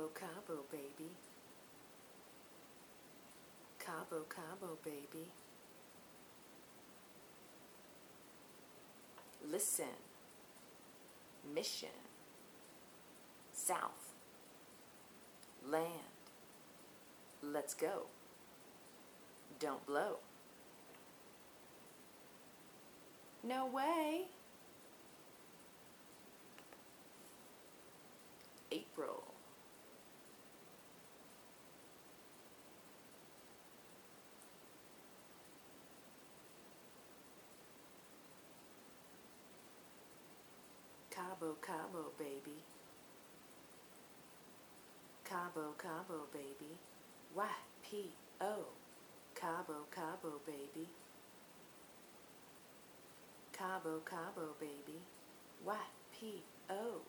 Cabo Cabo baby. Cabo Cabo baby. Listen. Mission. South. Land. Let's go. Don't blow. No way. Cabo Cabo baby. Cabo Cabo baby. Y P O. Cabo Cabo baby. Cabo Cabo baby. Y P O.